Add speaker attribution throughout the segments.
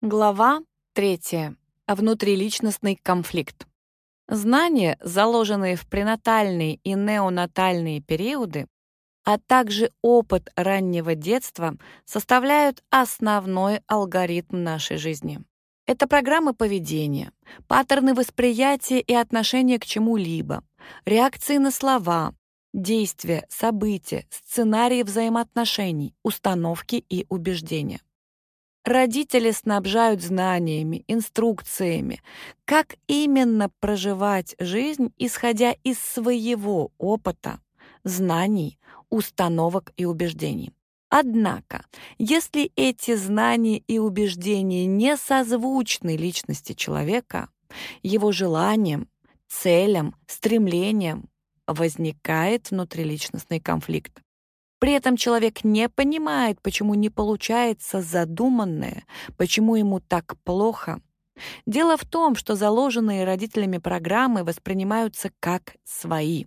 Speaker 1: Глава 3. Внутриличностный конфликт. Знания, заложенные в пренатальные и неонатальные периоды, а также опыт раннего детства составляют основной алгоритм нашей жизни. Это программы поведения, паттерны восприятия и отношения к чему-либо, реакции на слова, действия, события, сценарии взаимоотношений, установки и убеждения. Родители снабжают знаниями, инструкциями, как именно проживать жизнь, исходя из своего опыта, знаний, установок и убеждений. Однако, если эти знания и убеждения не созвучны личности человека, его желаниям, целям, стремлениям, возникает внутриличностный конфликт. При этом человек не понимает, почему не получается задуманное, почему ему так плохо. Дело в том, что заложенные родителями программы воспринимаются как свои.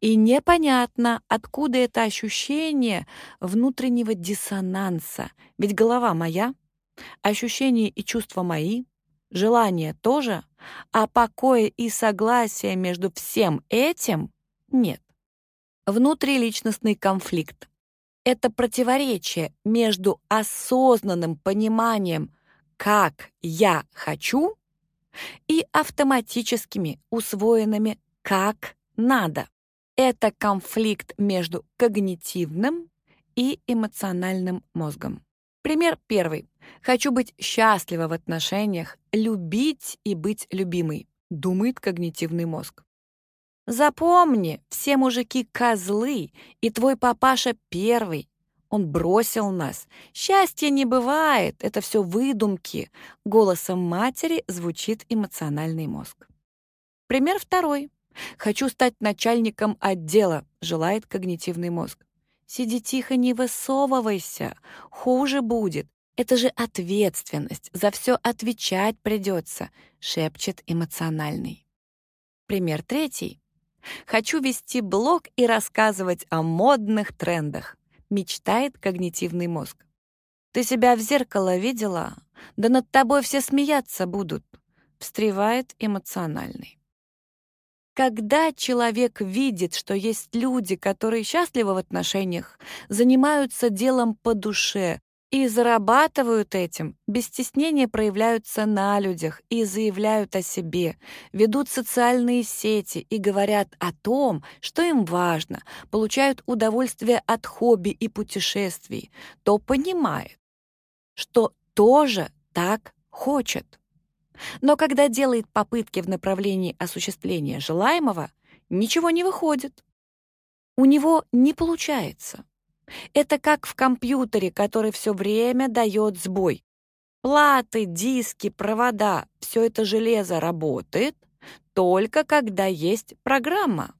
Speaker 1: И непонятно, откуда это ощущение внутреннего диссонанса. Ведь голова моя, ощущения и чувства мои, желания тоже, а покоя и согласия между всем этим нет. Внутриличностный конфликт — это противоречие между осознанным пониманием «как я хочу» и автоматическими усвоенными «как надо». Это конфликт между когнитивным и эмоциональным мозгом. Пример первый. Хочу быть счастлива в отношениях, любить и быть любимой, думает когнитивный мозг. Запомни, все мужики козлы, и твой папаша первый. Он бросил нас. Счастья не бывает, это все выдумки. Голосом матери звучит эмоциональный мозг. Пример второй. Хочу стать начальником отдела, желает когнитивный мозг. Сиди тихо, не высовывайся, хуже будет. Это же ответственность, за все отвечать придется, шепчет эмоциональный. Пример третий. Хочу вести блог и рассказывать о модных трендах, мечтает когнитивный мозг. Ты себя в зеркало видела? Да над тобой все смеяться будут, встревает эмоциональный. Когда человек видит, что есть люди, которые счастливы в отношениях, занимаются делом по душе, и зарабатывают этим, без стеснения проявляются на людях и заявляют о себе, ведут социальные сети и говорят о том, что им важно, получают удовольствие от хобби и путешествий, то понимает, что тоже так хочет. Но когда делает попытки в направлении осуществления желаемого, ничего не выходит. У него не получается. Это как в компьютере, который все время дает сбой. Платы, диски, провода — все это железо работает только когда есть программа.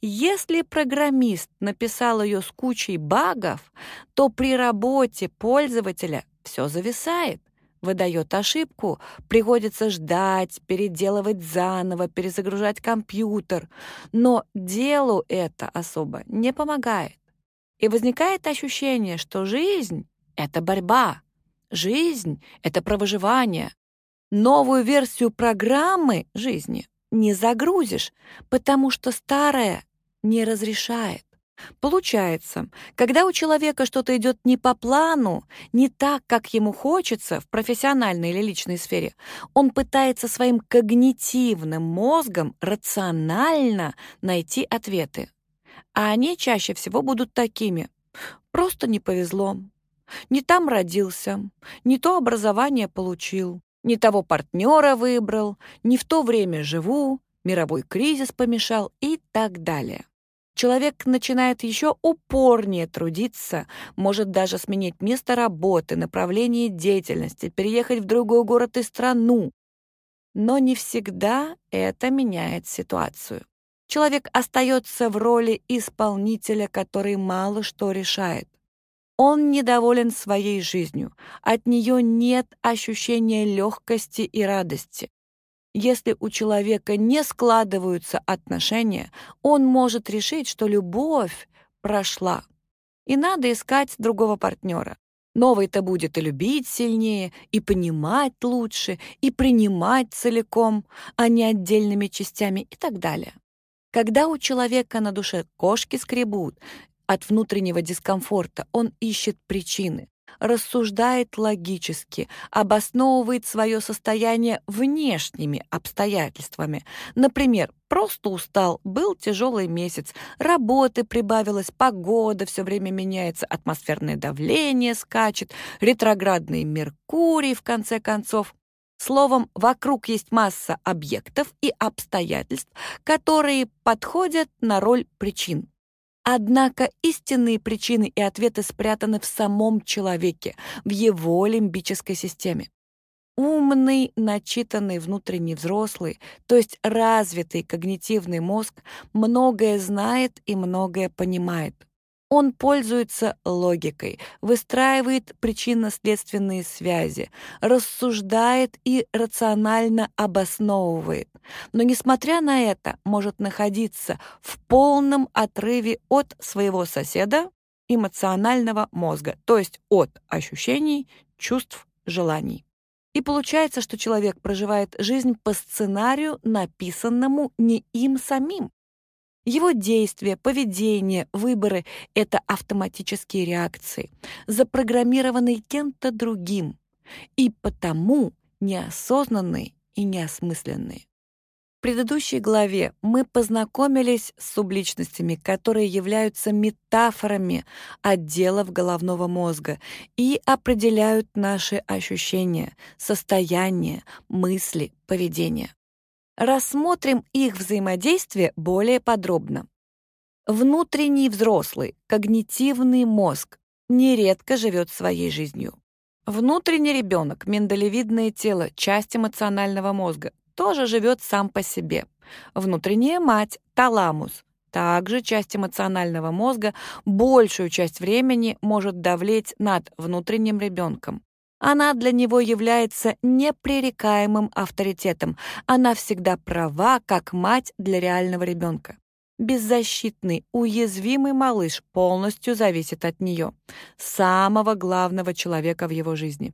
Speaker 1: Если программист написал ее с кучей багов, то при работе пользователя все зависает, выдает ошибку, приходится ждать, переделывать заново, перезагружать компьютер. Но делу это особо не помогает. И возникает ощущение, что жизнь — это борьба, жизнь — это про выживание. Новую версию программы жизни не загрузишь, потому что старая не разрешает. Получается, когда у человека что-то идет не по плану, не так, как ему хочется в профессиональной или личной сфере, он пытается своим когнитивным мозгом рационально найти ответы а они чаще всего будут такими. Просто не повезло. Не там родился, не то образование получил, не того партнера выбрал, не в то время живу, мировой кризис помешал и так далее. Человек начинает еще упорнее трудиться, может даже сменить место работы, направление деятельности, переехать в другой город и страну. Но не всегда это меняет ситуацию. Человек остается в роли исполнителя, который мало что решает. Он недоволен своей жизнью, от нее нет ощущения легкости и радости. Если у человека не складываются отношения, он может решить, что любовь прошла, и надо искать другого партнера. Новый-то будет и любить сильнее, и понимать лучше, и принимать целиком, а не отдельными частями и так далее. Когда у человека на душе кошки скребут от внутреннего дискомфорта, он ищет причины, рассуждает логически, обосновывает свое состояние внешними обстоятельствами. Например, просто устал, был тяжелый месяц, работы прибавилось, погода все время меняется, атмосферное давление скачет, ретроградный Меркурий, в конце концов. Словом, вокруг есть масса объектов и обстоятельств, которые подходят на роль причин. Однако истинные причины и ответы спрятаны в самом человеке, в его лимбической системе. Умный, начитанный внутренний взрослый, то есть развитый когнитивный мозг, многое знает и многое понимает. Он пользуется логикой, выстраивает причинно-следственные связи, рассуждает и рационально обосновывает. Но, несмотря на это, может находиться в полном отрыве от своего соседа эмоционального мозга, то есть от ощущений, чувств, желаний. И получается, что человек проживает жизнь по сценарию, написанному не им самим. Его действия, поведение, выборы — это автоматические реакции, запрограммированные кем-то другим, и потому неосознанные и неосмысленные. В предыдущей главе мы познакомились с субличностями, которые являются метафорами отделов головного мозга и определяют наши ощущения, состояние, мысли, поведение. Рассмотрим их взаимодействие более подробно. Внутренний взрослый, когнитивный мозг нередко живет своей жизнью. Внутренний ребенок, миндалевидное тело, часть эмоционального мозга, тоже живет сам по себе. Внутренняя мать, таламус, также часть эмоционального мозга большую часть времени может давлеть над внутренним ребенком. Она для него является непререкаемым авторитетом. Она всегда права, как мать для реального ребенка. Беззащитный, уязвимый малыш полностью зависит от нее, самого главного человека в его жизни.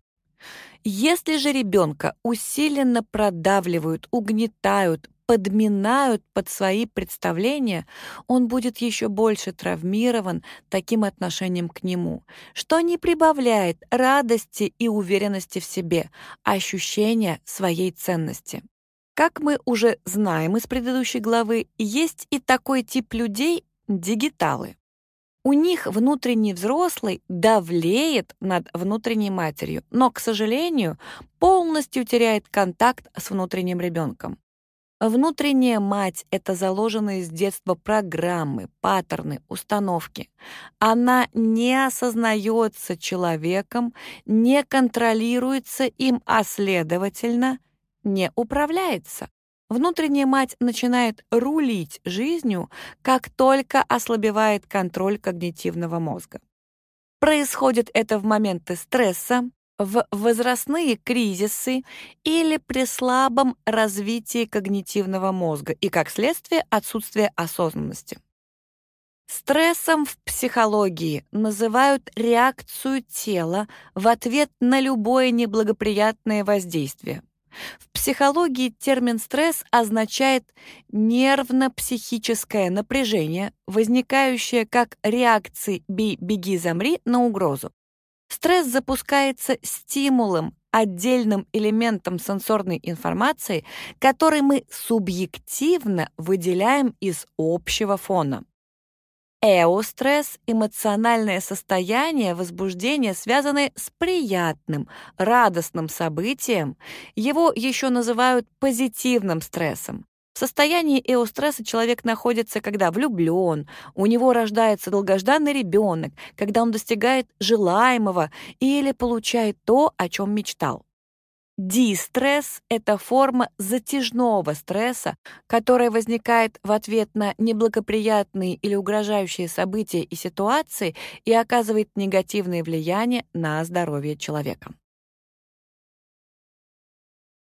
Speaker 1: Если же ребенка усиленно продавливают, угнетают, подминают под свои представления, он будет еще больше травмирован таким отношением к нему, что не прибавляет радости и уверенности в себе, ощущения своей ценности. Как мы уже знаем из предыдущей главы, есть и такой тип людей — дигиталы. У них внутренний взрослый давлеет над внутренней матерью, но, к сожалению, полностью теряет контакт с внутренним ребенком. Внутренняя мать — это заложенные с детства программы, паттерны, установки. Она не осознается человеком, не контролируется им, а, следовательно, не управляется. Внутренняя мать начинает рулить жизнью, как только ослабевает контроль когнитивного мозга. Происходит это в моменты стресса, в возрастные кризисы или при слабом развитии когнитивного мозга и, как следствие, отсутствие осознанности. Стрессом в психологии называют реакцию тела в ответ на любое неблагоприятное воздействие. В психологии термин «стресс» означает нервно-психическое напряжение, возникающее как реакции «бей, беги, замри» на угрозу. Стресс запускается стимулом, отдельным элементом сенсорной информации, который мы субъективно выделяем из общего фона. Эостресс — эмоциональное состояние возбуждения, связанное с приятным, радостным событием. Его еще называют позитивным стрессом. В состоянии эостресса человек находится, когда влюблен, у него рождается долгожданный ребенок, когда он достигает желаемого или получает то, о чем мечтал. Дистресс — это форма затяжного стресса, которая возникает в ответ на неблагоприятные или угрожающие события и ситуации и оказывает негативное влияние на здоровье человека.